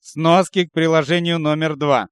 Сноски к приложению номер два.